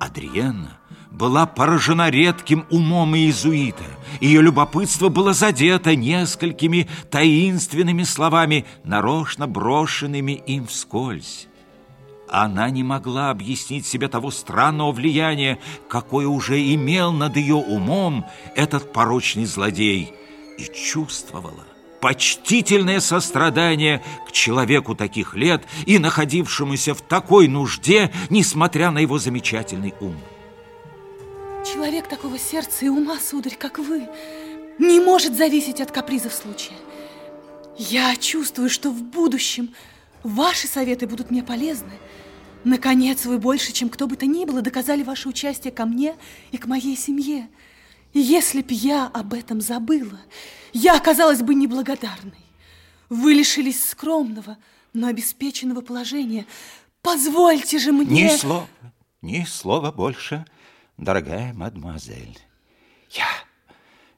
Адриена была поражена редким умом иезуита. Ее любопытство было задето несколькими таинственными словами, нарочно брошенными им вскользь. Она не могла объяснить себе того странного влияния, какое уже имел над ее умом этот порочный злодей, и чувствовала почтительное сострадание к человеку таких лет и находившемуся в такой нужде, несмотря на его замечательный ум. Человек такого сердца и ума, сударь, как вы, не может зависеть от капризов случая. Я чувствую, что в будущем ваши советы будут мне полезны. Наконец, вы больше, чем кто бы то ни было, доказали ваше участие ко мне и к моей семье. Если б я об этом забыла, я оказалась бы неблагодарной. Вы лишились скромного, но обеспеченного положения. Позвольте же мне... Ни слова, ни слова больше дорогая мадемуазель, я,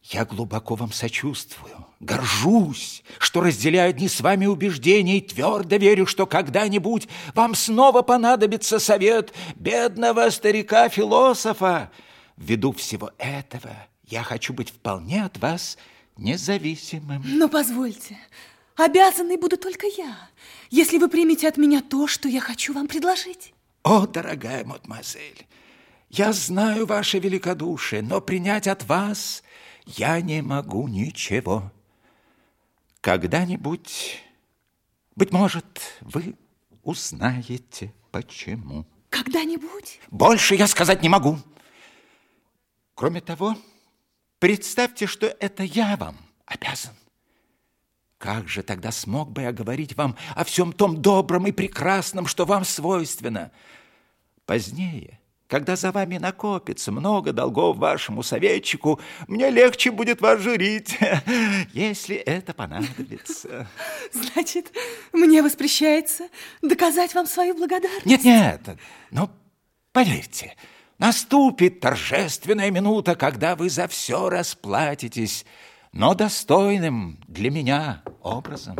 я глубоко вам сочувствую, горжусь, что разделяю одни с вами убеждения и твердо верю, что когда-нибудь вам снова понадобится совет бедного старика-философа. Ввиду всего этого я хочу быть вполне от вас независимым. Но позвольте, обязанной буду только я, если вы примете от меня то, что я хочу вам предложить. О, дорогая мадемуазель, я знаю ваше великодушие, но принять от вас я не могу ничего. Когда-нибудь, быть может, вы узнаете, почему. Когда-нибудь? Больше я сказать не могу. Кроме того, представьте, что это я вам обязан. Как же тогда смог бы я говорить вам о всем том добром и прекрасном, что вам свойственно? Позднее, когда за вами накопится много долгов вашему советчику, мне легче будет вас журить, если это понадобится. Значит, мне воспрещается доказать вам свою благодарность? Нет, нет, но поверьте, наступит торжественная минута, когда вы за все расплатитесь, но достойным для меня образом.